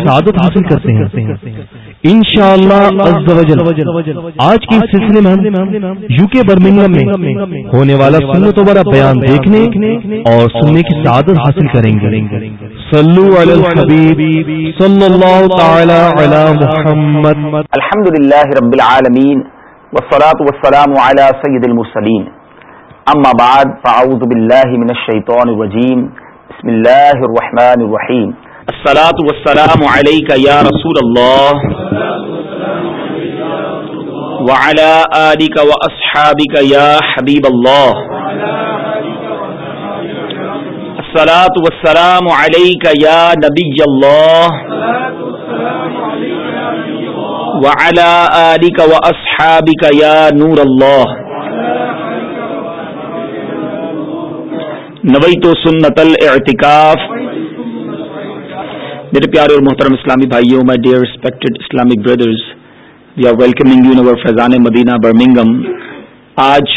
سعادت حاصل کرتے ہیں۔ ان شاء اللہ آج کے سلسلے میں یو کے برمنگم میں ہونے والا سنت و بڑا بیان دیکھنے اور سننے کی سعادت حاصل کریں گے۔ صلو علی الحبیب، صلی اللہ تعالی علی محمد۔ الحمد للہ رب العالمین، والصلاة والسلام علی سید المرسلین۔ اما بعد، فاعوذ باللہ من الشیطان الرجیم، بسم اللہ الرحمن الرحیم۔ السلاۃ والسلام علیک یا رسول اللہ وعلى آلك وأصحابك يا حبيب الله. الصلاة والسلام عليك يا نبي الله. وعلى آلك وأصحابك يا نور الله. نويت سنة الاعتكاف. میرے پیارے اور محترم اسلامی بھائیوں my dear respected Islamic brothers we are welcoming you Noor Faizan Madina Birmingham آج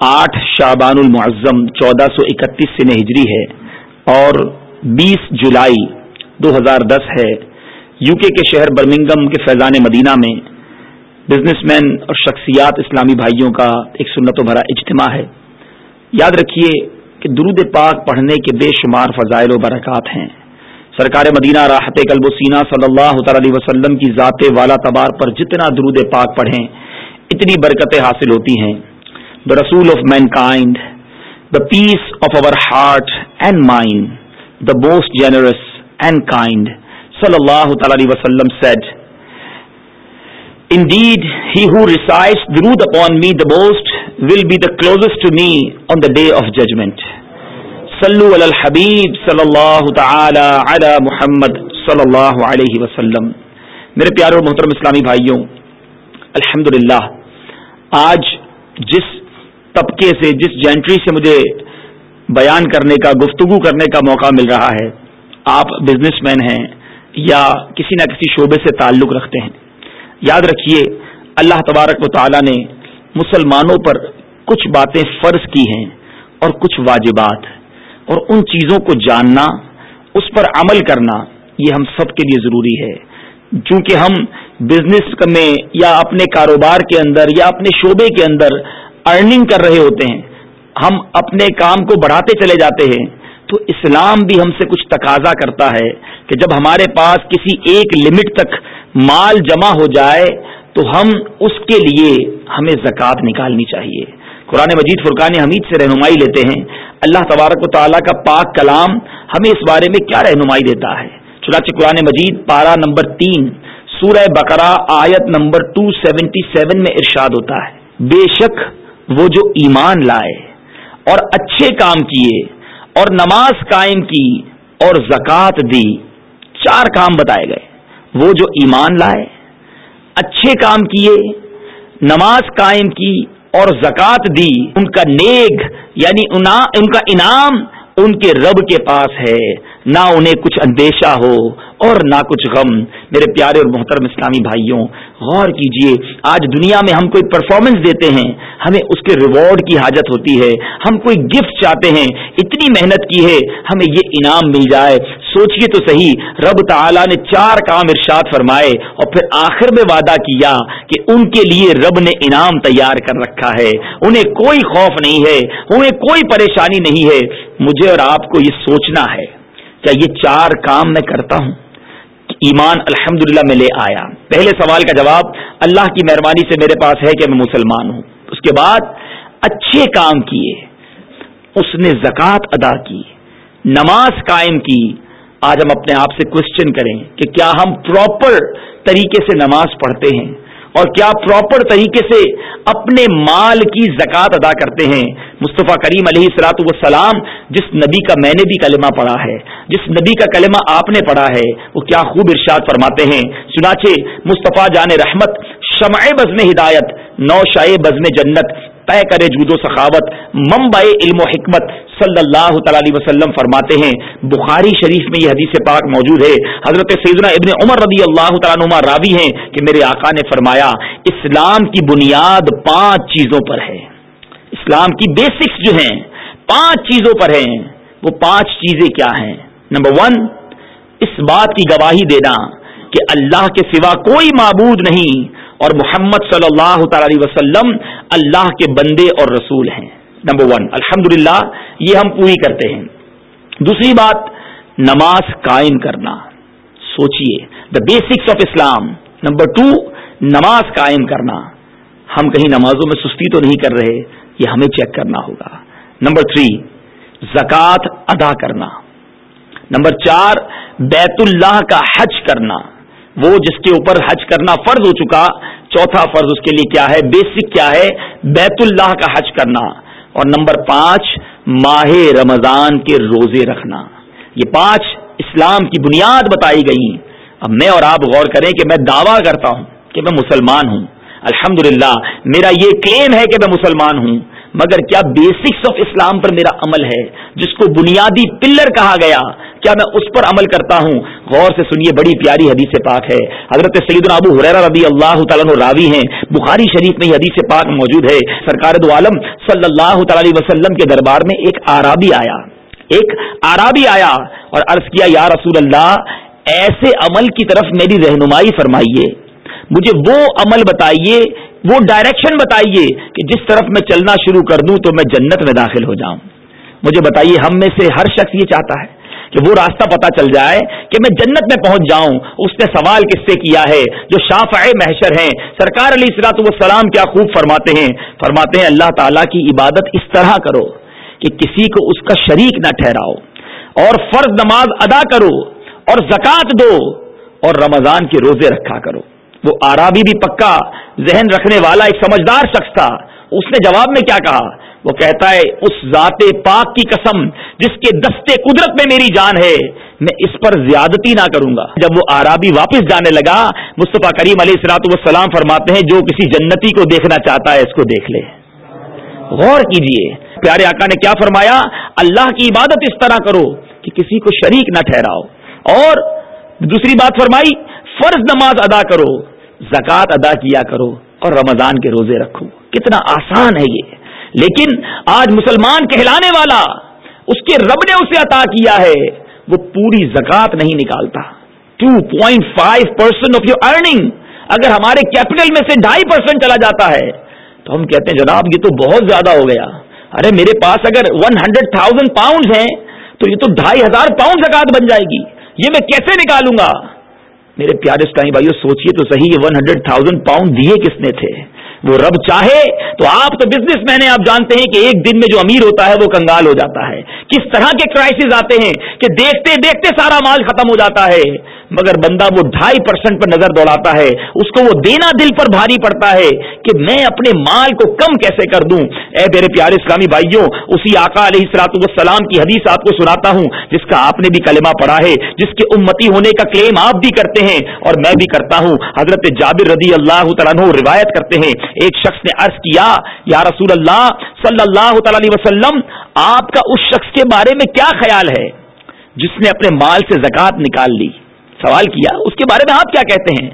آٹھ شابان المعظم، چودہ سو اکتیس سے ہجری ہے اور بیس جولائی دو ہزار دس ہے۔ یو کے کے شہر برمنگم کے فیضان مدینہ میں بزنس مین اور شخصیات اسلامی بھائیوں کا ایک سنت و بھرا اجتماع ہے۔ یاد رکھیے کہ درود پاک پڑھنے کے بے شمار فضائل و برکات ہیں۔ سرکار مدینہ راحت قلب و صلی اللہ تعالی علیہ وسلم کی ذات والا تبار پر جتنا درود پاک پڑھیں اتنی برکتیں حاصل ہوتی ہیں دا رسول of mankind the peace of our heart and mind the most generous and kind صلی اللہ تعالی علیہ وسلم said Indeed, he who recites درود upon me the most will be the closest to me on the day of judgment. صلو علی الحبیب صلی اللہ تعالی علی محمد صلی اللہ علیہ وسلم. میرے پیارے اور محترم اسلامی بھائیوں الحمد آج جس طبقے سے، جس جینٹری سے مجھے بیان کرنے کا، گفتگو کرنے کا موقع مل رہا ہے، آپ بزنس مین ہیں یا کسی نہ کسی شعبے سے تعلق رکھتے ہیں، یاد رکھیے، اللہ تبارک و تعالی نے مسلمانوں پر کچھ باتیں فرض کی ہیں اور کچھ واجبات۔ اور ان چیزوں کو جاننا، اس پر عمل کرنا، یہ ہم سب کے لیے ضروری ہے۔ چونکہ ہم بزنس میں یا اپنے کاروبار کے اندر یا اپنے شعبے کے اندر ارننگ کر رہے ہوتے ہیں، ہم اپنے کام کو بڑھاتے چلے جاتے ہیں۔ تو اسلام بھی ہم سے کچھ تقاضا کرتا ہے کہ جب ہمارے پاس کسی ایک لمٹ تک مال جمع ہو جائے، تو ہم اس کے لیے ہمیں زکوٰۃ نکالنی چاہیے۔ قرآن مجید فرقان حمید سے رہنمائی لیتے ہیں۔ اللہ تبارک و تعالیٰ کا پاک کلام ہمیں اس بارے میں کیا رہنمائی دیتا ہے؟ چنانچہ قرآن مجید پارا نمبر تین، سورہ بقرہ آیت نمبر ٹو سیونٹی سیون میں ارشاد ہوتا ہے۔ بے شک وہ جو ایمان لائے اور اچھے کام کیے اور نماز قائم کی اور زکوٰۃ دی، چار کام بتائے گئے۔ وہ جو ایمان لائے، اچھے کام کیے، نماز قائم کی اور زکوٰۃ دی، ان کا نیک یعنی ان کا انعام ان کے رب کے پاس ہے۔ نہ انہیں کچھ اندیشہ ہو اور نہ کچھ غم۔ میرے پیارے اور محترم اسلامی بھائیوں، غور کیجیے، آج دنیا میں ہم کوئی پرفارمنس دیتے ہیں، ہمیں اس کے ریوارڈ کی حاجت ہوتی ہے۔ ہم کوئی گفٹ چاہتے ہیں، اتنی محنت کی ہے، ہمیں یہ انعام مل جائے۔ سوچئے تو صحیح، رب تعالی نے چار کام ارشاد فرمائے اور پھر آخر میں وعدہ کیا کہ ان کے لیے رب نے انعام تیار کر رکھا ہے۔ انہیں کوئی خوف نہیں ہے، انہیں کوئی پریشانی نہیں ہے۔ مجھے اور آپ کو یہ سوچنا ہے۔ کیا یہ چار کام میں کرتا ہوں؟ ایمان الحمد میں لے آیا۔ پہلے سوال کا جواب، اللہ کی مہربانی سے میرے پاس ہے کہ میں مسلمان ہوں۔ اس کے بعد، اچھے کام کیے۔ اس نے زکوٰۃ ادا کی، نماز قائم کی۔ آج ہم اپنے آپ سے کوشچن کریں کہ کیا ہم پراپر طریقے سے نماز پڑھتے ہیں اور کیا پراپر طریقے سے اپنے مال کی زکوٰۃ ادا کرتے ہیں۔ مصطفیٰ کریم علیہ سلاۃ والسلام، جس نبی کا میں نے بھی کلمہ پڑھا ہے، جس نبی کا کلمہ آپ نے پڑھا ہے، وہ کیا خوب ارشاد فرماتے ہیں۔ چنانچہ مصطفیٰ جان رحمت، شمع بزم ہدایت، نو شائع بزم جنت طے کرے جود و سخاوت ممبئی علم و حکمت صلی اللہ تعالی وسلم فرماتے ہیں۔ بخاری شریف میں یہ حدیث پاک موجود ہے۔ حضرت سیدنا ابن عمر رضی اللہ تعالیٰ نما راوی ہیں کہ میرے آقا نے فرمایا، اسلام کی بنیاد پانچ چیزوں پر ہے۔ اسلام کی بیسکس جو ہیں، پانچ چیزوں پر ہیں۔ وہ پانچ چیزیں کیا ہیں؟ نمبر ون اس بات کی گواہی دینا کہ اللہ کے سوا کوئی معبود نہیں اور محمد صلی اللہ تعالی علیہ وسلم اللہ کے بندے اور رسول ہیں۔ نمبر ون الحمد یہ ہم پوری کرتے ہیں۔ دوسری بات، نماز قائم کرنا۔ سوچئے the basics of Islam number two نماز قائم کرنا۔ ہم کہیں نمازوں میں سستی تو نہیں کر رہے، یہ ہمیں چیک کرنا ہوگا۔ نمبر تھری زکوٰۃ ادا کرنا۔ نمبر چار، بیت اللہ کا حج کرنا۔ وہ جس کے اوپر حج کرنا فرض ہو چکا، چوتھا فرض اس کے لیے کیا ہے؟ بیسک کیا ہے؟ بیت اللہ کا حج کرنا۔ اور نمبر پانچ، ماہ رمضان کے روزے رکھنا۔ یہ پانچ اسلام کی بنیاد بتائی گئی۔ اب میں اور آپ غور کریں کہ میں دعویٰ کرتا ہوں کہ میں مسلمان ہوں۔ الحمد میرا یہ کلیم ہے کہ میں مسلمان ہوں۔ مگر کیا بیسکس آف اسلام پر میرا عمل ہے؟ جس کو بنیادی پلر کہا گیا، کیا میں اس پر عمل کرتا ہوں؟ غور سے سنیے، بڑی پیاری حدیث پاک ہے۔ حضرت سعید ابو حریرہ رضی اللہ تعالیٰ راوی ہیں۔ بخاری شریف میں حدیث پاک موجود ہے۔ سرکار دو عالم صلی اللہ تعالی وسلم کے دربار میں ایک آرابی آیا۔ ایک آرابی آیا اور عرض کیا، یا رسول اللہ، ایسے عمل کی طرف میری رہنمائی فرمائیے۔ مجھے وہ عمل بتائیے، وہ ڈائریکشن بتائیے کہ جس طرف میں چلنا شروع کر دوں تو میں جنت میں داخل ہو جاؤں۔ مجھے بتائیے، ہم میں سے ہر شخص یہ چاہتا ہے کہ وہ راستہ پتا چل جائے کہ میں جنت میں پہنچ جاؤں۔ اس نے سوال کس سے کیا ہے؟ جو شاف محشر ہیں، سرکار علی اصلاۃ والسلام کیا خوب فرماتے ہیں؟ فرماتے ہیں، اللہ تعالیٰ کی عبادت اس طرح کرو کہ کسی کو اس کا شریک نہ ٹھہراؤ اور فرض نماز ادا کرو اور زکوٰۃ دو اور رمضان کے روزے رکھا کرو۔ وہ آرابی بھی پکا ذہن رکھنے والا ایک سمجھدار شخص تھا۔ اس نے جواب میں کیا کہا؟ وہ کہتا ہے، اس ذات پاک کی قسم جس کے دستے قدرت میں میری جان ہے، میں اس پر زیادتی نہ کروں گا۔ جب وہ آرابی واپس جانے لگا، مصطفیٰ کریم علیہ السلاط والسلام فرماتے ہیں، جو کسی جنتی کو دیکھنا چاہتا ہے، اس کو دیکھ لے۔ غور کیجیے۔ پیارے آقا نے کیا فرمایا؟ اللہ کی عبادت اس طرح کرو کہ کسی کو شریک نہ ٹھہراؤ۔ اور دوسری بات فرمائی فرض نماز ادا کرو، زکوٰۃ ادا کیا کرو اور رمضان کے روزے رکھو۔ کتنا آسان ہے یہ۔ لیکن آج مسلمان کہلانے والا، اس کے رب نے اسے عطا کیا ہے، وہ پوری زکات نہیں نکالتا۔ Two point five percent of your earning اگر ہمارے کیپٹل میں سے ڈھائی پرسینٹ چلا جاتا ہے، تو ہم کہتے ہیں، جناب، یہ تو بہت زیادہ ہو گیا۔ ارے، میرے پاس اگر ون ہنڈریڈ تھاؤزینڈ پاؤنڈ ہیں، تو یہ تو ڈھائی ہزار پاؤنڈ زکات بن جائے گی۔ یہ میں کیسے نکالوں گا؟ میرے پیارے اسلامی بھائیو، سوچئے تو صحیح یہ ون ہنڈریڈ تھاؤزینڈ پاؤنڈ دیے کس نے تھے؟ وہ رب چاہے تو آپ تو بزنس مین ہیں، آپ جانتے ہیں کہ ایک دن میں جو امیر ہوتا ہے وہ کنگال ہو جاتا ہے۔ کس طرح کے کرائسز آتے ہیں کہ دیکھتے دیکھتے سارا مال ختم ہو جاتا ہے۔ مگر بندہ وہ ڈھائی پرسینٹ پر نظر دوڑاتا ہے، اس کو وہ دینا دل پر بھاری پڑتا ہے کہ میں اپنے مال کو کم کیسے کر دوں۔ اے میرے پیارے اسلامی بھائیوں، اسی آقا علیہ السلاط والسلام کی حدیث آپ کو سناتا ہوں، جس کا آپ نے بھی کلمہ پڑھا ہے، جس کے امتی ہونے کا کلیم آپ بھی کرتے ہیں۔ اور میں بھی کرتا ہوں۔ حضرت جابر رضی اللہ تعالیٰ روایت کرتے ہیں۔ ایک شخص نے عرض کیا، یا رسول اللہ صلی اللہ تعالی وسلم، آپ کا اس شخص کے بارے میں کیا خیال ہے؟ جس نے اپنے مال سے زکات نکال لی۔ سوال کیا، اس کے بارے میں آپ کیا کہتے ہیں؟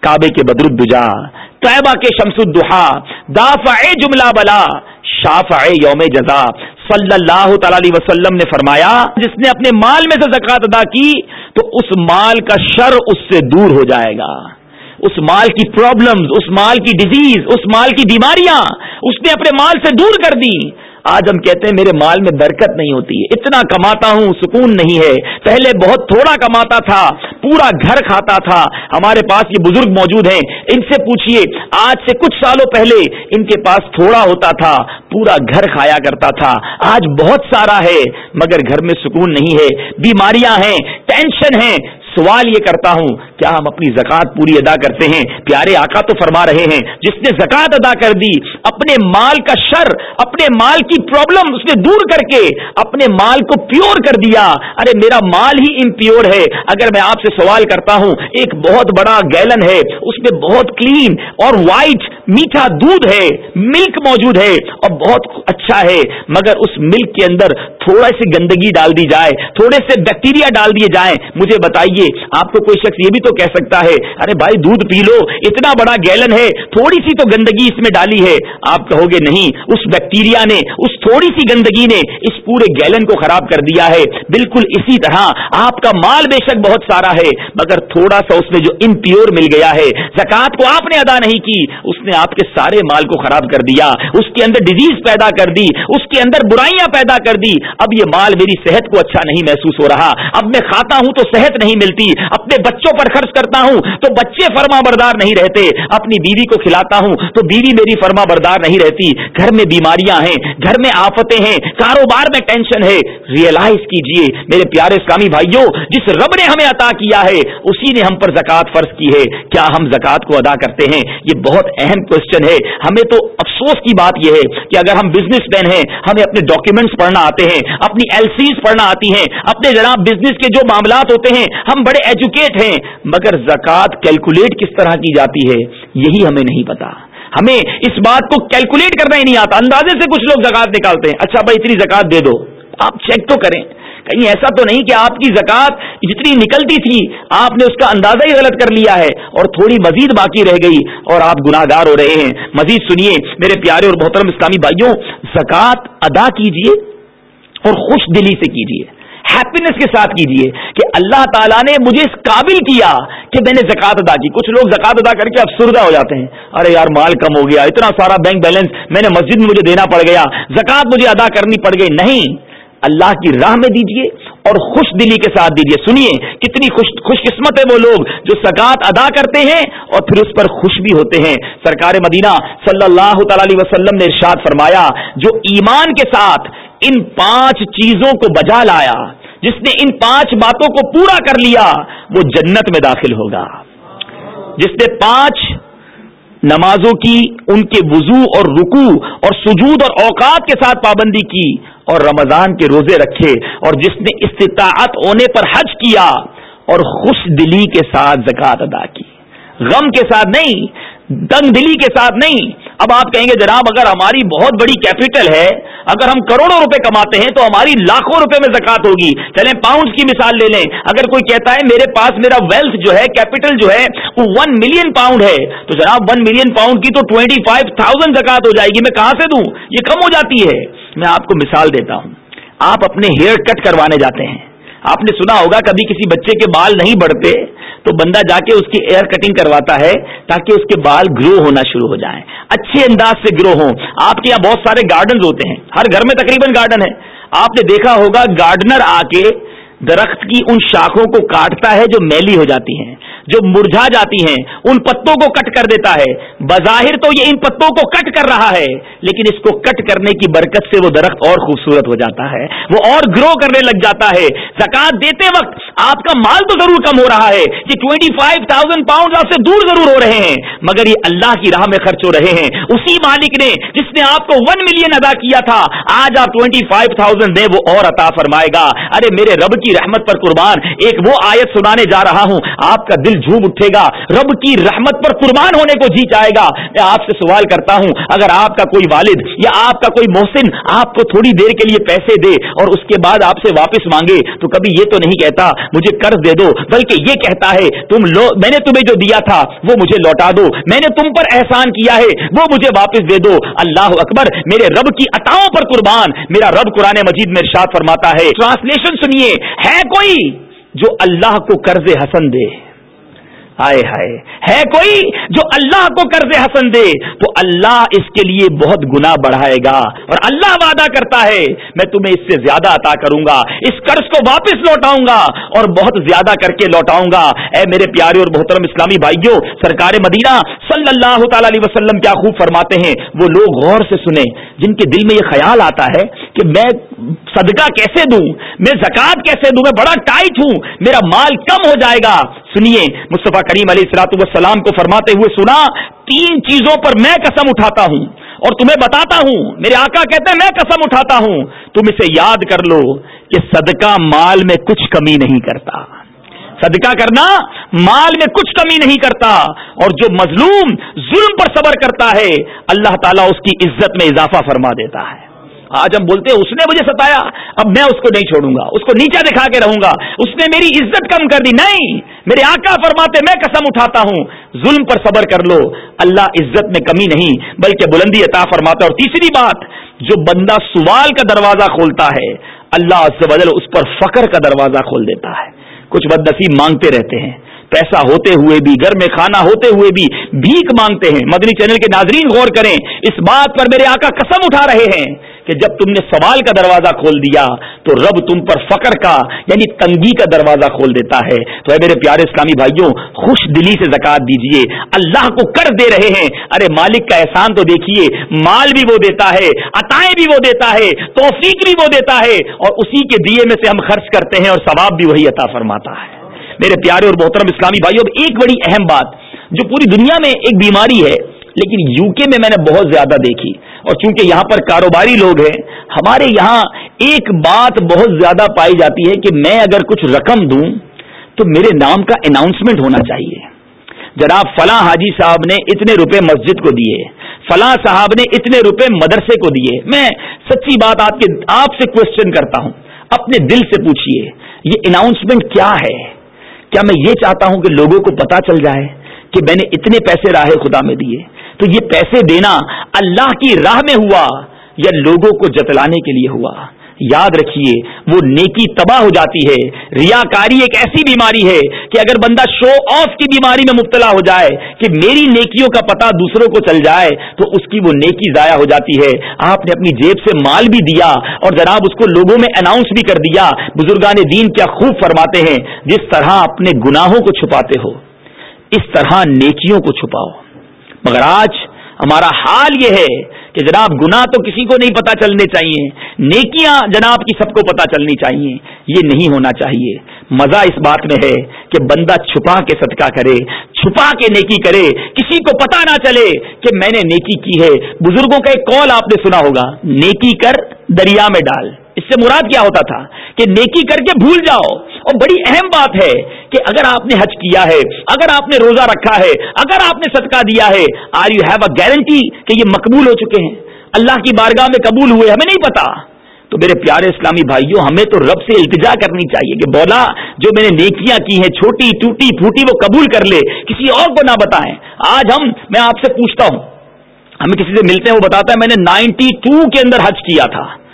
کعبے کے بدر الدجا، طیبہ کے شمس الدحا دافع جملہ بلا، شافع یوم جزا۔ صلی اللہ تعالی علیہ وسلم نے فرمایا، جس نے اپنے مال میں سے زکات ادا کی، تو اس مال کا شر اس سے دور ہو جائے گا۔ اس مال کی پرابلمز اس مال کی ڈیزیز اس مال کی بیماریاں، اس نے اپنے مال سے دور کر دی۔ آج ہم کہتے ہیں میرے مال میں برکت نہیں ہوتی ہے، اتنا کماتا ہوں، سکون نہیں ہے۔ پہلے بہت تھوڑا کماتا تھا، پورا گھر کھاتا تھا۔ ہمارے پاس یہ بزرگ موجود ہیں، ان سے پوچھئے۔ آج سے کچھ سالوں پہلے ان کے پاس تھوڑا ہوتا تھا، پورا گھر کھایا کرتا تھا۔ آج بہت سارا ہے، مگر گھر میں سکون نہیں ہے۔ بیماریاں ہیں، ٹینشن ہیں سوال یہ کرتا ہوں، کیا ہم اپنی زکات پوری ادا کرتے ہیں؟ پیارے آقا تو فرما رہے ہیں، جس نے زکات ادا کر دی، اپنے مال کا شر، اپنے مال کی پرابلم اس نے دور کر کے اپنے مال کو پیور کر دیا۔ ارے میرا مال ہی امپیور ہے۔ اگر میں آپ سے سوال کرتا ہوں، ایک بہت بڑا گیلن ہے، اس میں بہت کلین اور وائٹ میٹھا دودھ ہے ملک موجود ہے اور بہت اچھا ہے، مگر اس ملک کے اندر تھوڑا سی گندگی ڈال دی جائے، تھوڑے سے بیکٹیریا ڈال دیے جائیں۔ مجھے بتائیے آپ کو کوئی شخص یہ بھی تو کہہ سکتا ہے، ارے بھائی دودھ پی لو، اتنا بڑا گیلن ہے، تھوڑی سی تو گندگی اس میں ڈالی ہے، آپ کہو گے نہیں، اس بیکٹیریا نے، اس تھوڑی سی گندگی نے اس پورے گیلن کو خراب کر دیا ہے، بالکل اسی طرح آپ کا مال بے شک بہت سارا ہے، مگر تھوڑا سا اس میں جو امپیور مل گیا ہے زکات کو آپ نے ادا نہیں کی، اس نے آپ کے سارے مال کو خراب کر دیا، اس کے اندر ڈیزیز پیدا کر دی، اس کے اندر برائیاں پیدا کر دی، اب یہ مال میری صحت کو اچھا نہیں محسوس ہو رہا، اب میں کھاتا ہوں تو صحت نہیں ملتی تھی اپنے بچوں پر خرچ کرتا ہوں، تو بچے فرما بردار نہیں رہتے۔ اپنی بیوی کو کھلاتا ہوں، تو بیوی میری فرما بردار نہیں رہتی۔ گھر میں بیماریاں ہیں، گھر میں آفتے ہیں، کاروبار میں ٹینشن ہے۔ ریئلائز کیجیے، میرے پیارے اسلامی بھائیوں، جس رب نے ہمیں عطا کیا ہے، اسی نے ہم پر زکات فرض کی ہے۔ کیا ہم زکات کو ادا کرتے ہیں؟ یہ بہت اہم کوشچن ہے۔ ہمیں تو افسوس کی بات یہ ہے کہ اگر ہم بزنس مین ہیں، ہمیں اپنے ڈاکیومنٹس پڑھنا آتے ہیں، اپنی ایل سیز پڑھنا آتی ہیں۔ اپنے جناب بزنس کے جو معاملات ہوتے ہیں، ہم بڑے ایجوکیٹ ہیں، مگر زکات کیلکولیٹ کس طرح کی جاتی ہے، یہی ہمیں نہیں پتا۔ ہمیں اس بات کو کیلکولیٹ کرنا ہی نہیں آتا، اندازے سے کچھ لوگ زکات نکالتے ہیں۔ اچھا بھائی، اتنی زکات دے دو۔ آپ چیک تو کریں۔ کہیں ایسا تو نہیں کہ آپ کی زکات جتنی نکلتی تھی، آپ نے اس کا اندازہ ہی غلط کر لیا ہے اور تھوڑی مزید باقی رہ گئی اور آپ گناہ گار ہو رہے ہیں۔ مزید سنیے، میرے پیارے اور محترم اسلامی بھائیوں زکات ادا کیجیے اور خوش دلی سے کیجیے۔ ہیپینس کے ساتھ کیجیے کہ اللہ تعالیٰ نے مجھے اس قابل کیا کہ میں نے زکات ادا کی۔ کچھ لوگ زکات ادا کر کے افسردہ ہو جاتے ہیں۔ ارے یار، مال کم ہو گیا، اتنا سارا بینک بیلنس میں نے مسجد میں مجھے دینا پڑ گیا زکات مجھے ادا کرنی پڑ گئی۔ نہیں، اللہ کی راہ میں دیجیے اور خوش دلی کے ساتھ دیجیے سنیے، کتنی خوش خوش قسمت ہے وہ لوگ جو سکاط ادا کرتے ہیں اور پھر اس پر خوش بھی ہوتے ہیں۔ سرکار مدینہ صلی اللہ تعالی علیہ وسلم نے ارشاد فرمایا، جو ایمان کے ساتھ ان پانچ چیزوں کو بجا لایا جس نے ان پانچ باتوں کو پورا کر لیا، وہ جنت میں داخل ہوگا۔ جس نے پانچ نمازوں کی، ان کے وضو اور رکو اور سجود اور اوقات کے ساتھ پابندی کی اور رمضان کے روزے رکھے اور جس نے استطاعت ہونے پر حج کیا اور خوش دلی کے ساتھ زکات ادا کی۔ غم کے ساتھ نہیں، دنگ دلی کے ساتھ نہیں اب آپ کہیں گے، جناب اگر ہماری بہت بڑی کیپٹل ہے، اگر ہم کروڑوں روپے کماتے ہیں تو ہماری لاکھوں روپے میں زکات ہوگی۔ چلیں پاؤنڈ کی مثال لے لیں۔ اگر کوئی کہتا ہے، میرے پاس میرا ویلتھ جو ہے کیپٹل جو ہے، وہ ون ملین پاؤنڈ ہے، تو جناب ون ملین پاؤنڈ کی تو ٹوینٹی فائیو تھاؤزینڈ زکات ہو جائے گی۔ میں کہاں سے دوں؟ یہ کم ہو جاتی ہے۔ میں آپ کو مثال دیتا ہوں۔ آپ اپنے ہیئر کٹ کروانے جاتے ہیں۔ آپ نے سنا ہوگا، کبھی کسی بچے کے بال نہیں بڑھتے۔ تو بندہ جا کے اس کی ایئر کٹنگ کرواتا ہے تاکہ اس کے بال گرو ہونا شروع ہو جائیں۔ اچھے انداز سے گرو ہوں۔ آپ کے یہاں بہت سارے گارڈن ہوتے ہیں۔ ہر گھر میں تقریباً گارڈن ہے۔ آپ نے دیکھا ہوگا گارڈنر آ کے درخت کی ان شاخوں کو کاٹتا ہے جو میلی ہو جاتی ہیں۔ جو مرجھا جاتی ہیں، ان پتوں کو کٹ کر دیتا ہے۔ بظاہر تو یہ ان پتوں کو کٹ کر رہا ہے، لیکن اس کو کٹ کرنے کی برکت سے وہ درخت اور خوبصورت ہو جاتا ہے۔ وہ اور گرو کرنے لگ جاتا ہے۔ زکات دیتے وقت آپ کا مال تو ضرور کم ہو رہا ہے یہ ٹوینٹی فائیو تھاؤزینڈ پاؤنڈ آپ سے دور ضرور ہو رہے ہیں۔ مگر یہ اللہ کی راہ میں خرچ ہو رہے ہیں۔ اسی مالک نے جس نے آپ کو ون ملین ادا کیا تھا، آج آپ ٹوینٹی فائیو تھاؤزینڈ دیں، وہ اور عطا فرمائے گا۔ ارے میرے رب کی رحمت پر قربان، ایک وہ آیت سنانے جا رہا ہوں۔ آپ کا دل دل جھوم اٹھے گا، رب کی رحمت پر قربان ہونے کو جی چاہے گا۔ میں آپ سے سوال کرتا ہوں، اگر آپ کا کوئی والد یا آپ کا کوئی محسن آپ کو تھوڑی دیر کے لیے پیسے دے اور اس کے بعد آپ سے واپس مانگے، تو کبھی یہ تو نہیں کہتا، مجھے قرض دے دو۔ بلکہ یہ کہتا ہے، تم لو، میں نے تمہیں جو دیا تھا، وہ مجھے لوٹا دو۔ میں نے تم پر احسان کیا ہے، وہ مجھے واپس دے دو۔ اللہ اکبر، میرے رب کی عطاؤں پر قربان۔ میرا رب قرآن مجید میں ارشاد فرماتا ہے۔ ٹرانسلیشن سنیے، ہے کوئی جو اللہ کو قرض حسن دے؟ ہائے ہائے۔ ہے کوئی جو اللہ کو قرض حسن دے، تو اللہ اس کے لیے بہت گنا بڑھائے گا۔ اور اللہ وعدہ کرتا ہے، میں تمہیں اس سے زیادہ عطا کروں گا، اس قرض کو واپس لوٹاؤں گا اور بہت زیادہ کر کے لوٹاؤں گا۔ اے میرے پیارے اور محترم اسلامی بھائیوں، سرکار مدینہ صلی اللہ تعالی علیہ وسلم کیا خوب فرماتے ہیں۔ وہ لوگ غور سے سنیں، جن کے دل میں یہ خیال آتا ہے کہ میں صدقہ کیسے دوں؟ میں زکات کیسے دوں؟ میں بڑا ٹائٹ ہوں۔ میرا مال کم ہو جائے گا۔ سنیے، مصطفیٰ کریم علیہ السلاط والسلام کو فرماتے ہوئے سنا، تین چیزوں پر میں قسم اٹھاتا ہوں۔ اور تمہیں بتاتا ہوں، میرے آقا کہتے ہیں، میں قسم اٹھاتا ہوں۔ تم اسے یاد کر لو کہ صدقہ مال میں کچھ کمی نہیں کرتا۔ صدقہ کرنا مال میں کچھ کمی نہیں کرتا۔ اور جو مظلوم ظلم پر صبر کرتا ہے، اللہ تعالیٰ اس کی عزت میں اضافہ فرما دیتا ہے۔ آج ہم بولتے ہیں، اس نے مجھے ستایا، اب میں اس کو نہیں چھوڑوں گا، اس کو نیچا دکھا کے رہوں گا۔ اس نے میری عزت کم کر دی۔ نہیں، میرے آقا فرماتے، میں قسم اٹھاتا ہوں۔ ظلم پر صبر کر لو۔ اللہ عزت میں کمی نہیں، بلکہ بلندی عطا فرماتا اور تیسری بات، جو بندہ سوال کا دروازہ کھولتا ہے، اللہ بدل اس پر فخر کا دروازہ کھول دیتا ہے۔ کچھ بد نصیب مانگتے رہتے ہیں۔ پیسہ ہوتے ہوئے بھی، گھر میں کھانا ہوتے ہوئے بھی بھیک مانگتے ہیں۔ مدنی چینل کے ناظرین غور کریں، اس بات پر میرے آقا قسم اٹھا رہے ہیں کہ جب تم نے سوال کا دروازہ کھول دیا تو رب تم پر فقر کا یعنی تنگی کا دروازہ کھول دیتا ہے۔ تو اے میرے پیارے اسلامی بھائیوں، خوش دلی سے زکات دیجیے۔ اللہ کو کر دے رہے ہیں۔ ارے مالک کا احسان تو دیکھیے، مال بھی وہ دیتا ہے، عطائیں بھی وہ دیتا ہے، توفیق بھی وہ دیتا ہے۔ اور اسی کے دیے میں سے ہم خرچ کرتے ہیں اور ثواب بھی وہی عطا فرماتا ہے۔ میرے پیارے اور محترم اسلامی بھائیوں اب ایک بڑی اہم بات جو پوری دنیا میں ایک بیماری ہے، لیکن یو کے میں میں نے بہت زیادہ دیکھی۔ اور چونکہ یہاں پر کاروباری لوگ ہیں، ہمارے یہاں ایک بات بہت زیادہ پائی جاتی ہے کہ میں اگر کچھ رقم دوں تو میرے نام کا اناؤنسمنٹ ہونا چاہیے۔ جناب، فلاں حاجی صاحب نے اتنے روپے مسجد کو دیے۔ فلاں صاحب نے اتنے روپے مدرسے کو دیے۔ میں سچی بات آپ کے، آپ سے کوشچن کرتا ہوں۔ اپنے دل سے پوچھئے، یہ اناؤنسمنٹ کیا ہے؟ کیا میں یہ چاہتا ہوں کہ لوگوں کو پتا چل جائے کہ میں نے اتنے پیسے راہ خدا میں دیے؟ تو یہ پیسے دینا اللہ کی راہ میں ہوا یا لوگوں کو جتلانے کے لیے ہوا؟ یاد رکھیے، وہ نیکی تباہ ہو جاتی ہے۔ ریاکاری ایک ایسی بیماری ہے کہ اگر بندہ شو آف کی بیماری میں مبتلا ہو جائے کہ میری نیکیوں کا پتہ دوسروں کو چل جائے، تو اس کی وہ نیکی ضائع ہو جاتی ہے۔ آپ نے اپنی جیب سے مال بھی دیا اور جناب اس کو لوگوں میں اناؤنس بھی کر دیا۔ بزرگان دین کیا خوب فرماتے ہیں، جس طرح اپنے گناہوں کو چھپاتے ہو، اس طرح نیکیوں کو چھپاؤ۔ مگر آج ہمارا حال یہ ہے کہ جناب گنا تو کسی کو نہیں پتا چلنے چاہیے، نیکیاں جناب کی سب کو پتا چلنی چاہیے، یہ نہیں ہونا چاہیے۔ مزہ اس بات میں ہے کہ بندہ چھپا کے صدقہ کرے، چھپا کے نیکی کرے، کسی کو پتا نہ چلے کہ میں نے نیکی کی ہے۔ بزرگوں کا ایک کال آپ نے سنا ہوگا، نیکی کر دریا میں ڈال۔ اس سے مراد کیا ہوتا تھا کہ نیکی کر کے بھول جاؤ۔ اور بڑی اہم بات ہے کہ اگر آپ نے حج کیا ہے، اگر آپ نے روزہ رکھا ہے، اگر آپ نے صدقہ دیا ہے، are you have a guarantee کہ یہ مقبول ہو چکے ہیں۔ اللہ کی بارگاہ میں قبول ہوئے، ہمیں نہیں پتا۔ تو میرے پیارے اسلامی بھائیوں، ہمیں تو رب سے التجا کرنی چاہیے کہ بولا، جو میں نے نیکیاں کی ہیں، چھوٹی، ٹوٹی، پھوٹی، وہ قبول کر لے، کسی اور کو نہ بتائیں۔ آج ہم، میں آپ سے پوچھتا ہوں۔ ہمیں کسی سے ملتے ہیں، وہ بتاتا ہے، میں نے نائنٹی ٹو کے اندر حج کیا تھا۔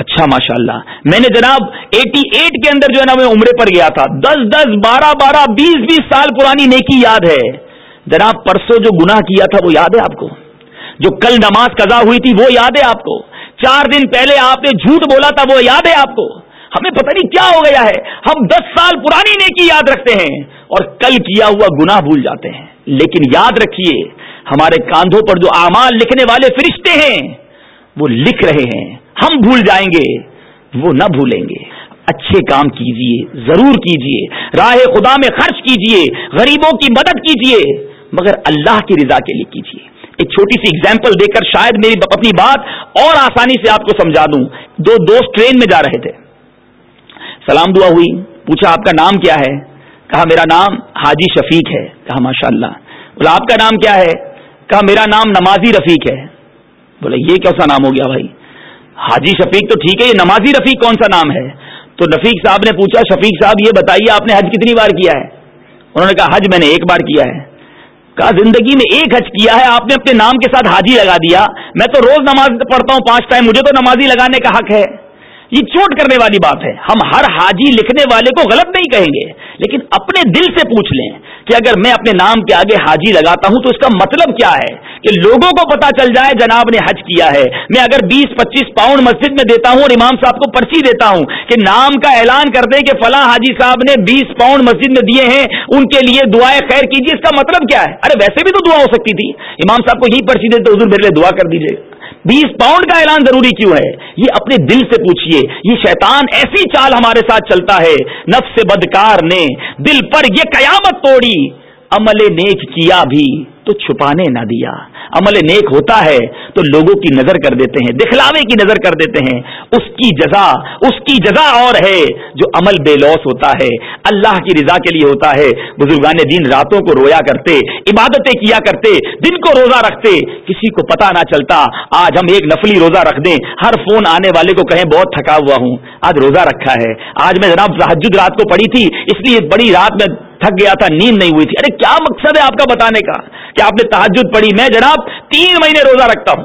اچھا ماشاء اللہ میں نے جناب ایٹی ایٹ کے اندر جو ہے نا، میں عمرے پر گیا تھا۔ دس دس، بارہ بارہ، بیس بیس سال پرانی نیکی یاد ہے۔ جناب، پرسوں جو گناہ کیا تھا، وہ یاد ہے آپ کو؟ جو کل نماز قضا ہوئی تھی، وہ یاد ہے آپ کو؟ چار دن پہلے آپ نے جھوٹ بولا تھا، وہ یاد ہے آپ کو؟ ہمیں پتہ نہیں کیا ہو گیا ہے۔ ہم دس سال پرانی نیکی یاد رکھتے ہیں اور کل کیا ہوا گناہ بھول جاتے ہیں۔ لیکن یاد رکھیے، ہمارے کاندھوں پر جو اعمال لکھنے والے فرشتے ہیں، وہ لکھ رہے ہیں۔ ہم بھول جائیں گے، وہ نہ بھولیں گے۔ اچھے کام کیجیے، ضرور کیجیے۔ راہ خدا میں خرچ کیجیے، غریبوں کی مدد کیجیے۔ مگر اللہ کی رضا کے لیے کیجیے۔ ایک چھوٹی سی اگزامپل دے کر شاید میری اپنی بات اور آسانی سے آپ کو سمجھا دوں۔ دو دوست ٹرین میں جا رہے تھے۔ سلام دعا ہوئی۔ پوچھا، آپ کا نام کیا ہے؟ کہا، میرا نام حاجی شفیق ہے۔ کہا ماشاء اللہ بولا، آپ کا نام کیا ہے؟ کہا، میرا نام نمازی رفیق ہے۔ بولا، یہ کیسا نام ہو گیا بھائی؟ حاجی شفیق تو ٹھیک ہے، یہ نمازی رفیق کون سا نام ہے؟ تو رفیق صاحب نے پوچھا، شفیق صاحب یہ بتائیے آپ نے حج کتنی بار کیا ہے؟ انہوں نے کہا، حج میں نے ایک بار کیا ہے۔ کہا، زندگی میں ایک حج کیا ہے، آپ نے اپنے نام کے ساتھ حاجی لگا دیا۔ میں تو روز نماز پڑھتا ہوں، پانچ ٹائم، مجھے تو نمازی لگانے کا حق ہے۔ یہ چوٹ کرنے والی بات ہے۔ ہم ہر حاجی لکھنے والے کو غلط نہیں کہیں گے۔ لیکن اپنے دل سے پوچھ لیں کہ اگر میں اپنے نام کے آگے حاجی لگاتا ہوں تو اس کا مطلب کیا ہے کہ لوگوں کو پتا چل جائے جناب نے حج کیا ہے۔ میں اگر بیس پچیس پاؤنڈ مسجد میں دیتا ہوں اور امام صاحب کو پرچی دیتا ہوں کہ نام کا اعلان کر دے کہ فلاں حاجی صاحب نے بیس پاؤنڈ مسجد میں دیے ہیں، ان کے لیے دعائیں خیر کیجیے اس کا مطلب کیا ہے؟ ارے ویسے بھی تو دعا ہو سکتی تھی۔ امام صاحب کو یہی پرچی دیتے حضور میرے لیے دعا کر دیجیے بیس پاؤنڈ کا اعلان ضروری کیوں ہے؟ یہ اپنے دل سے پوچھئے، یہ شیطان ایسی چال ہمارے ساتھ چلتا ہے۔ نفس بدکار نے دل پر یہ قیامت توڑی، عمل نیک کیا بھی۔ تو چھپانے نہ دیا۔ عمل نیک ہوتا ہے تو لوگوں کی نظر کر دیتے ہیں، دکھلاوے کی نظر کر دیتے ہیں۔ اس کی جزا، اس کی جزا اور ہے جو عمل بے لوس ہوتا ہے۔ اللہ کی رضا کے لیے ہوتا ہے۔ بزرگان دین راتوں کو رویا کرتے، عبادتیں کیا کرتے، دن کو روزہ رکھتے۔ کسی کو پتا نہ چلتا، آج ہم ایک نفلی روزہ رکھ دیں۔ ہر فون آنے والے کو کہیں بہت تھکا ہوا ہوں۔ آج روزہ رکھا ہے۔ آج میں جناب تحجد رات کو پڑی تھی، اس لیے بڑی رات میں تھک گیا تھا، نیند نہیں ہوئی تھی۔ ارے، کیا مقصد ہے آپ کا بتانے کا؟ کہ آپ نے تحجد پڑھی۔ میں جناب تین مہینے روزہ رکھتا ہوں۔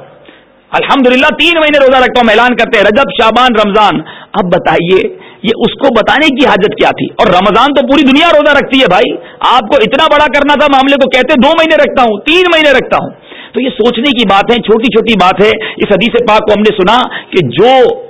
الحمد تین مہینے روزہ رکھتا ہوں۔ اعلان کرتے ہیں، رجب شابان رمضان۔ اب بتائیے، یہ اس کو بتانے کی حاجت کیا تھی؟ اور رمضان تو پوری دنیا روزہ رکھتی ہے بھائی۔ آپ کو اتنا بڑا کرنا تھا معاملے کو کہتے دو مہینے رکھتا ہوں، تین مہینے رکھتا ہوں۔ تو یہ سوچنے کی بات ہے، چھوٹی چھوٹی بات ہے۔ اس حدیث پاک کو ہم نے سنا کہ جو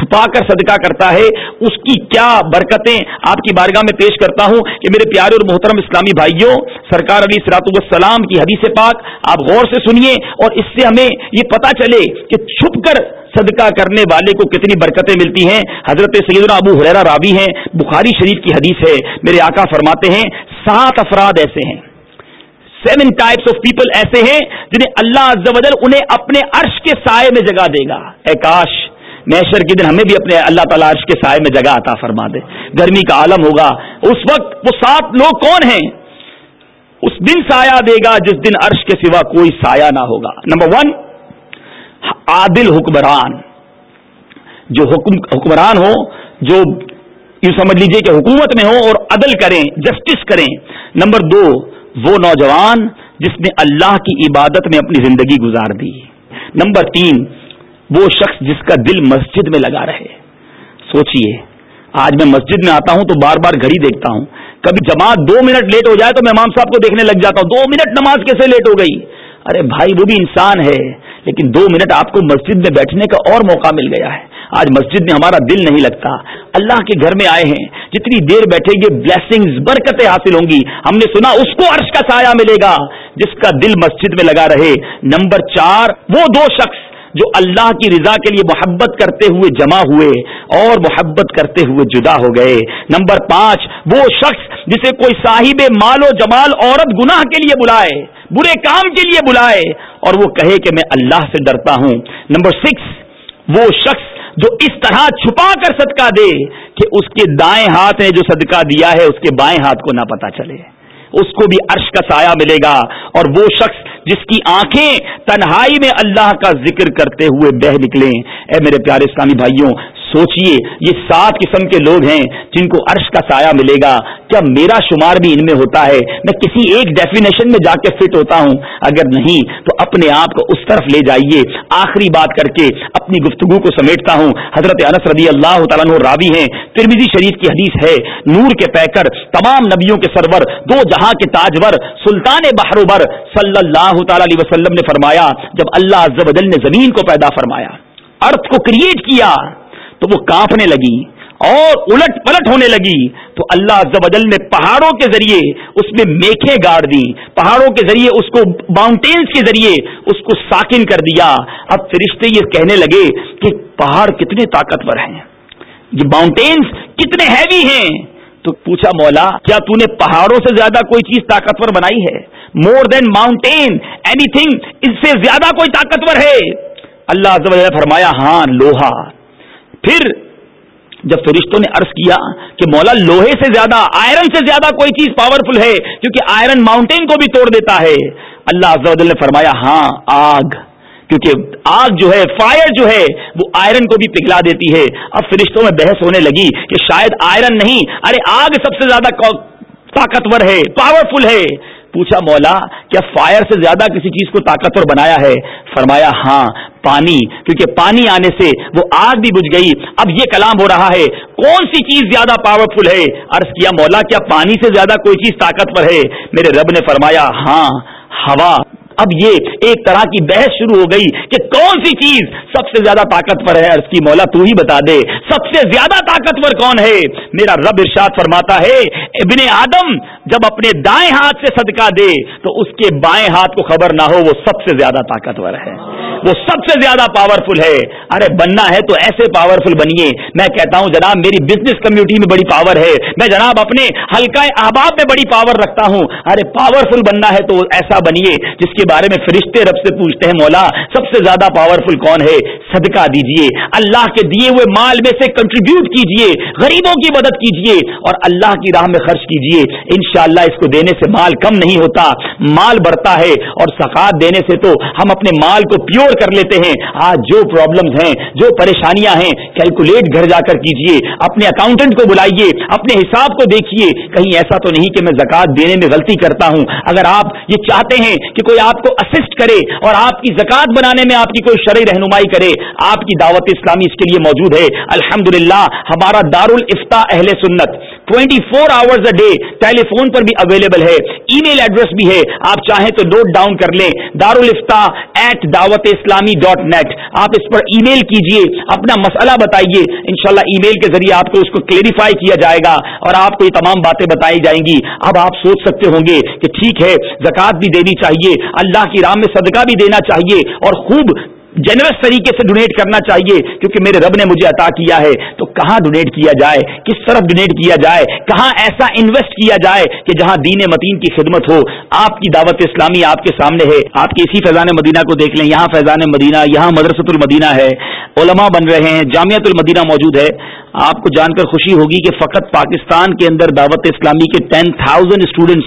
چھپا کر صدقہ کرتا ہے، اس کی کیا برکتیں آپ کی بارگاہ میں پیش کرتا ہوں کہ میرے پیارے اور محترم اسلامی بھائیوں، سرکار علی سرات السلام کی حدیث پاک آپ غور سے سنیے اور اس سے ہمیں یہ پتا چلے کہ چھپ کر صدقہ کرنے والے کو کتنی برکتیں ملتی ہیں۔ حضرت سیدنا ابو حریرا راوی ہیں، بخاری شریف کی حدیث ہے۔ میرے آقا فرماتے ہیں، سات افراد ایسے ہیں۔ سیون ٹائپس آف پیپل ایسے ہیں جنہیں اللہ عز و جل انہیں اپنے عرش کے سائے میں جگہ دے گا۔ اے کاش میشر کے دن ہمیں بھی اپنے اللہ تعالیٰ عرش کے سائے میں جگہ عطا فرما دے۔ گرمی کا عالم ہوگا۔ اس وقت وہ سات لوگ کون ہیں؟ اس دن سایہ دے گا جس دن عرش کے سوا کوئی سایہ نہ ہوگا۔ نمبر ون، عادل حکمران۔ جو حکم، حکمران ہو جو یوں سمجھ لیجیے کہ حکومت میں ہو اور عدل کریں جسٹس کریں۔ نمبر دو، وہ نوجوان جس نے اللہ کی عبادت میں اپنی زندگی گزار دی۔ نمبر تین وہ شخص جس کا دل مسجد میں لگا رہے۔ سوچئے، آج میں مسجد میں آتا ہوں تو بار بار گھڑی دیکھتا ہوں۔ کبھی جماعت دو منٹ لیٹ ہو جائے تو میں امام صاحب کو دیکھنے لگ جاتا ہوں۔ دو منٹ نماز کیسے لیٹ ہو گئی؟ ارے بھائی، وہ بھی انسان ہے، لیکن دو منٹ آپ کو مسجد میں بیٹھنے کا اور موقع مل گیا ہے۔ آج مسجد میں ہمارا دل نہیں لگتا۔ اللہ کے گھر میں آئے ہیں۔ جتنی دیر بیٹھے گے بلیسنگز برکتیں حاصل ہوں گی۔ ہم نے سنا، اس کو عرش کا سایہ ملے گا جس کا دل مسجد میں لگا رہے۔ نمبر چار، وہ دو شخص جو اللہ کی رضا کے لیے محبت کرتے ہوئے جمع ہوئے اور محبت کرتے ہوئے جدا ہو گئے۔ نمبر پانچ، وہ شخص جسے کوئی صاحب مال و جمال عورت گناہ کے لیے بلائے، برے کام کے لیے بلائے اور وہ کہے کہ میں اللہ سے ڈرتا ہوں۔ نمبر سکس، وہ شخص جو اس طرح چھپا کر صدقہ دے کہ اس کے دائیں ہاتھ نے جو صدقہ دیا ہے، اس کے بائیں ہاتھ کو نہ پتا چلے۔ اس کو بھی عرش کا سایہ ملے گا۔ اور وہ شخص جس کی آنکھیں تنہائی میں اللہ کا ذکر کرتے ہوئے بہ نکلیں۔ اے میرے پیارے اسلامی بھائیوں سوچئے، یہ سات قسم کے لوگ ہیں جن کو عرش کا سایہ ملے گا۔ کیا میرا شمار بھی ان میں ہوتا ہے؟ میں کسی ایک ڈیفینیشن میں جا کے فٹ ہوتا ہوں۔ اگر نہیں، تو اپنے آپ کو اس طرف لے جائیے۔ آخری بات کر کے اپنی گفتگو کو سمیٹتا ہوں۔ حضرت انس رضی اللہ تعالیٰ راوی ہیں۔ ترمیزی شریف کی حدیث ہے، نور کے پیکر، تمام نبیوں کے سرور، دو جہاں کے تاجور، سلطان بہروبر صلی اللہ تعالی علیہ وسلم نے فرمایا، جب اللہ عز و جل نے زمین کو پیدا فرمایا ارتھ کو کریٹ کیا۔ تو وہ کانپنے لگی اور الٹ پلٹ ہونے لگی تو اللہ عز نے پہاڑوں کے ذریعے اس میں میکھیں گاڑ دی، پہاڑوں کے ذریعے اس کو ماؤنٹینز کے ذریعے اس کو ساکن کر دیا۔ اب فرشتے یہ کہنے لگے کہ پہاڑ کتنے طاقتور ہیں۔ یہ ماؤنٹینز کتنے ہیوی ہیں۔ تو پوچھا مولا، کیا تو نے پہاڑوں سے زیادہ کوئی چیز طاقتور بنائی ہے؟ More than mountain anything اس سے زیادہ کوئی طاقتور ہے؟ اللہ عز و جل فرمایا ہاں لوہا۔ پھر جب فرشتوں نے عرض کیا کہ مولا لوہے سے زیادہ آئرن سے زیادہ کوئی چیز پاورفل ہے، کیونکہ آئرن ماؤنٹین کو بھی توڑ دیتا ہے۔ اللہ عز نے فرمایا ہاں آگ، کیونکہ آگ جو ہے فائر جو ہے، وہ آئرن کو بھی پگھلا دیتی ہے۔ اب فرشتوں میں بحث ہونے لگی کہ شاید آئرن نہیں، ارے آگ سب سے زیادہ طاقتور ہے پاورفل ہے۔ پوچھا مولا کیا فائر سے زیادہ کسی چیز کو طاقتور بنایا ہے؟ فرمایا ہاں پانی، کیونکہ پانی آنے سے وہ آگ بھی بجھ گئی۔ اب یہ کلام ہو رہا ہے، کون سی چیز زیادہ پاورفل ہے؟ عرض کیا مولا، کیا پانی سے زیادہ کوئی چیز طاقتور ہے؟ میرے رب نے فرمایا ہاں ہوا۔ اب یہ ایک طرح کی بحث شروع ہو گئی کہ کون سی چیز سب سے زیادہ طاقتور ہے؟ عرض کی مولا تو ہی بتا دے۔ سب سے زیادہ طاقتور کون ہے؟ میرا رب ارشاد فرماتا ہے، ابن آدم جب اپنے دائیں ہاتھ سے صدقہ دے تو اس کے بائیں ہاتھ کو خبر نہ ہو، وہ سب سے زیادہ طاقتور ہے۔ وہ سب سے زیادہ پاورفل ہے۔ ارے بننا ہے تو ایسے پاورفل بنیے۔ میں کہتا ہوں، جناب، میری بزنس کمیونٹی میں بڑی پاور ہے۔ میں جناب اپنے ہلکا احباب میں بڑی پاور رکھتا ہوں۔ ارے پاورفل بننا ہے تو ایسا بنیے جس کے بارے میں فرشتے رب سے پوچھتے ہیں، مولا، سب سے زیادہ پاورفل کون ہے؟ صدقہ دیجیے۔ اللہ کے دیے ہوئے مال میں سے کنٹریبیوٹ کیجیے۔ غریبوں کی مدد کیجیے۔ اور اللہ کی راہ میں خرچ کیجیے۔ انشاءاللہ اس کو دینے سے مال کم نہیں ہوتا۔ مال بڑھتا ہے۔ اور سکاط دینے سے تو ہم اپنے مال کو پیور کر لیتے ہیں۔ آج جو پرابلمز ہیں، جو پریشانیاں ہیں کیلکولیٹ گھر جا کر کیجیے۔ اپنے اکاؤنٹنٹ کو بلائیے۔ اپنے حساب کو دیکھیے۔ کہیں ایسا تو نہیں کہ میں زکات دینے میں غلطی کرتا ہوں۔ اگر آپ یہ چاہتے ہیں کہ کوئی آپ کو اسسٹ کرے اور آپ کی زکات بنانے میں آپ کی کوئی شرعی رہنمائی کرے، آپ کی دعوت اسلامی اس کے لیے موجود ہے۔ الحمد ہمارا دار الفتا اہل سنت twenty four hours a day telephone پر بھی اویلیبل ہے ای میل ایڈریس بھی ہے۔ آپ چاہیں تو نوٹ ڈاؤن کر لیں دار الفتا ایٹ دعوت اسلامی ڈاٹ نیٹ آپ اس پر ای میل کیجیے اپنا مسئلہ بتائیے۔ انشاءاللہ ای میل کے ذریعے آپ کو اس کو کلیریفائی کیا جائے گا اور آپ کو یہ تمام باتیں بتائی جائیں گی۔ اب آپ سوچ سکتے ہوں گے کہ ٹھیک ہے، زکوٰۃ بھی دینی چاہیے، اللہ کی راہ میں صدقہ بھی دینا چاہیے اور خوب جنرس طریقے سے ڈونیٹ کرنا چاہیے، کیونکہ میرے رب نے مجھے عطا کیا ہے۔ تو کہاں ڈونیٹ کیا جائے؟ کس طرف ڈونیٹ کیا جائے؟ کہاں ایسا انویسٹ کیا جائے کہ جہاں دین متین کی خدمت ہو؟ آپ کی دعوت اسلامی آپ کے سامنے ہے۔ آپ کے اسی فیضان مدینہ کو دیکھ لیں۔ یہاں فیضان مدینہ، یہاں مدرسۃ المدینہ ہے۔ علماء بن رہے ہیں جامعت المدینہ موجود ہے۔ آپ کو جان کر خوشی ہوگی کہ فقط پاکستان کے اندر دعوت اسلامی کے ٹین تھاؤزینڈ اسٹوڈنٹس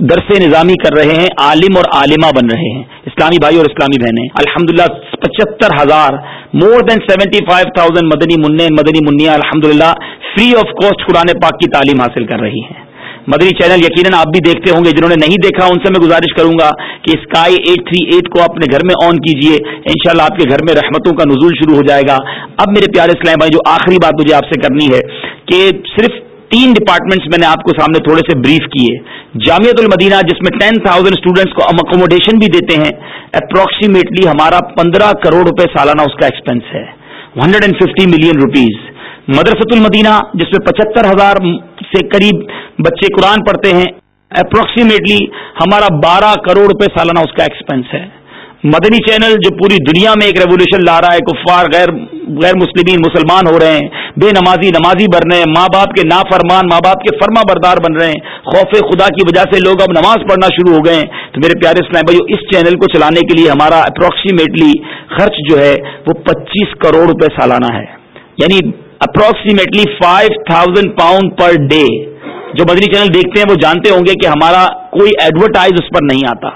درس نظامی کر رہے ہیں، عالم اور عالمہ بن رہے ہیں۔ اسلامی بھائی اور اسلامی بہنیں الحمد للہ پچہتر ہزار more than seventy five thousand مدنی منع مدنی منیا الحمد للہ فری آف کاسٹ قرآن پاک کی تعلیم حاصل کر رہی ہیں۔ مدنی چینل یقیناً آپ بھی دیکھتے ہوں گے، جنہوں نے نہیں دیکھا، ان سے میں گزارش کروں گا کہ اسکائی ایٹ تھری ایٹ کو اپنے گھر میں آن کیجیے۔ انشاءاللہ آپ کے گھر میں رحمتوں کا نزول شروع ہو جائے گا۔ اب میرے پیارے اسلام بھائی، جو آخری بات مجھے آپ سے کرنی ہے کہ صرف تین ڈپارٹمنٹس میں نے آپ کو سامنے تھوڑے سے بریف کیے۔ جامعت المدینہ، جس میں ٹین تھاؤزینڈ اسٹوڈینٹس کو اکوموڈیشن بھی دیتے ہیں اپروکسیمیٹلی ہمارا پندرہ کروڑ روپے سالانہ اس کا ایکسپینس ہے۔ Hundred and fifty million rupees مدرسۃ المدینہ، جس میں پچہتر ہزار سے قریب بچے قرآن پڑھتے ہیں اپروکسیمیٹلی ہمارا بارہ کروڑ روپے سالانہ اس کا ایکسپینس ہے۔ مدنی چینل جو پوری دنیا میں ایک ریولیوشن لا رہا ہے، کفار، غیر غیر مسلمین، مسلمان ہو رہے ہیں، بے نمازی نمازی بن رہے ہیں، ماں باپ کے نافرمان، ماں باپ کے فرما بردار بن رہے ہیں۔ خوف خدا کی وجہ سے لوگ اب نماز پڑھنا شروع ہو گئے ہیں۔ تو میرے پیارے اسلام بھائی اس چینل کو چلانے کے لیے ہمارا اپروکسیمیٹلی خرچ جو ہے، وہ پچیس کروڑ روپے سالانہ ہے۔ یعنی approximately five thousand pound per day جو مدنی چینل دیکھتے ہیں، وہ جانتے ہوں گے کہ ہمارا کوئی ایڈورٹائز اس پر نہیں آتا۔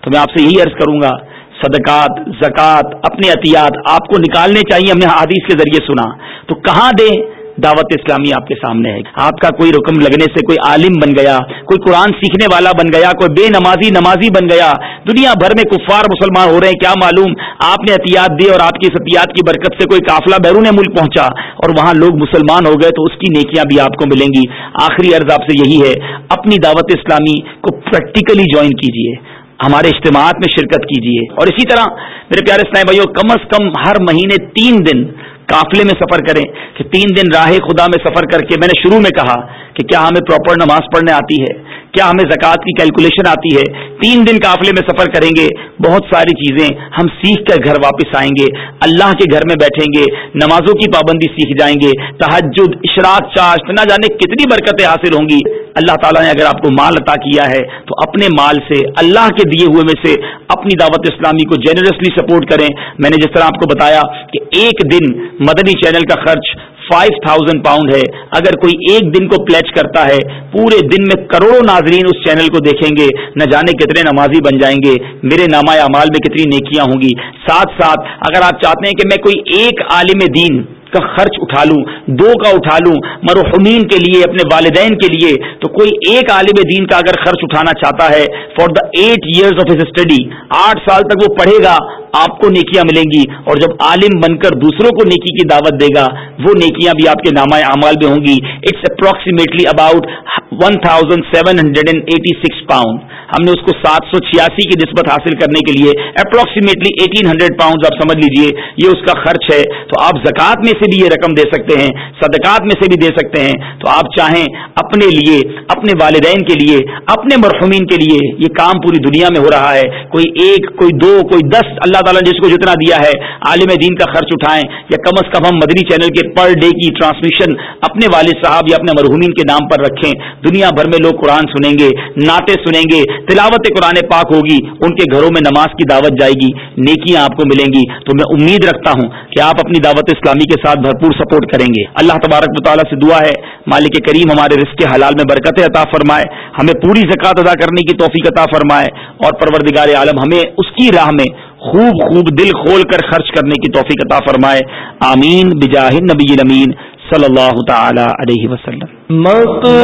تو میں آپ سے یہی عرض کروں گا صدقات زکوٰۃ اپنے احتیاط آپ کو نکالنے چاہیے، ہم نے حادیث کے ذریعے سنا۔ تو کہاں دیں دعوت اسلامی آپ کے سامنے ہے؟ آپ کا کوئی رقم لگنے سے کوئی عالم بن گیا، کوئی قرآن سیکھنے والا بن گیا، کوئی بے نمازی نمازی بن گیا، دنیا بھر میں کفار مسلمان ہو رہے ہیں، کیا معلوم؟ آپ نے احتیاط دی اور آپ کی اس احتیاط کی برکت سے کوئی قافلہ بیرون ملک پہنچا اور وہاں لوگ مسلمان ہو گئے تو اس کی نیکیاں بھی آپ کو ملیں گی۔ آخری عرض آپ سے یہی ہے، اپنی دعوت اسلامی کو پریکٹیکلی جوائن کیجیے ہمارے اجتماعات میں شرکت کیجیے اور اسی طرح میرے پیارے اسلام بھائیوں کم از کم ہر مہینے تین دن قافلے میں سفر کریں کہ تین دن راہ خدا میں سفر کر کے میں نے شروع میں کہا کہ کیا ہمیں پراپر نماز پڑھنے آتی ہے۔ کیا ہمیں زکوٰۃ کی کیلکولیشن آتی ہے؟ تین دن قافلے میں سفر کریں گے، بہت ساری چیزیں ہم سیکھ کر گھر واپس آئیں گے، اللہ کے گھر میں بیٹھیں گے، نمازوں کی پابندی سیکھ جائیں گے تحجد اشراق، چاشت، نہ جانے کتنی برکتیں حاصل ہوں گی۔ اللہ تعالیٰ نے اگر آپ کو مال عطا کیا ہے، تو اپنے مال سے، اللہ کے دیے ہوئے میں سے اپنی دعوت اسلامی کو جنرسلی سپورٹ کریں۔ میں نے جس طرح آپ کو بتایا کہ ایک دن مدنی چینل کا خرچ فائیو تھاؤزینڈ پاؤنڈ ہے۔ اگر کوئی ایک دن کو پلیچ کرتا ہے، پورے دن میں کروڑوں ناظرین اس چینل کو دیکھیں گے۔ نہ جانے کتنے نمازی بن جائیں گے۔ میرے نامہ اعمال میں کتنی نیکیاں ہوں گی۔ ساتھ ساتھ اگر آپ چاہتے ہیں کہ میں کوئی ایک عالم دین کا خرچ اٹھا لوں، دو کا اٹھا لوں، مرحومین کے لیے، اپنے والدین کے لیے، تو کوئی ایک عالم دین کا اگر خرچ اٹھانا چاہتا ہے for the eight years of his study آٹھ سال تک وہ پڑھے گا، آپ کو نیکیاں ملیں گی، اور جب عالم بن کر دوسروں کو نیکی کی دعوت دے گا، وہ نیکیاں بھی آپ کے نامہ اعمال میں ہوں گی۔ It's approximately about one thousand seven hundred and eighty six pound ہم نے اس کو سات سو چھیاسی کی نسبت حاصل کرنے کے لیے اپروکسیمیٹلی ایٹین ہنڈریڈ پاؤنڈ آپ سمجھ لیجیے، یہ اس کا خرچ ہے۔ تو آپ زکوٰۃ میں سے بھی یہ رقم دے سکتے ہیں، صدقات میں سے بھی دے سکتے ہیں۔ تو آپ چاہیں اپنے لیے، اپنے والدین کے لیے، اپنے مرحومین کے لیے یہ کام پوری دنیا میں ہو رہا ہے۔ کوئی ایک، کوئی دو، کوئی دس، اللہ تعالیٰ نے جس کو جتنا دیا ہے، عالم دین کا خرچ اٹھائیں یا کم از کم ہم مدنی چینل کے پر ڈے کی ٹرانسمیشن اپنے والد صاحب یا اپنے مرحومین کے نام پر رکھیں۔ دنیا بھر میں لوگ قرآن سنیں گے، نعتیں سنیں گے، تلاوت قرآن پاک ہوگی، ان کے گھروں میں نماز کی دعوت جائے گی، نیکیاں آپ کو ملیں گی۔ تو میں امید رکھتا ہوں کہ آپ اپنی دعوت اسلامی کے ساتھ بھرپور سپورٹ کریں گے۔ اللہ تبارک مطالعہ سے دعا ہے، مالک کریم ہمارے رزق حلال میں برکت عطا فرمائے، ہمیں پوری زکوٰۃ ادا کرنے کی توفیق عطا فرمائے اور پروردگار عالم ہمیں اس کی راہ میں خوب خوب دل کھول کر خرچ کرنے کی توفیق عطا فرمائے۔ آمین۔ بجاہ نبی امین صلی اللہ تعالی علیہ وسلم۔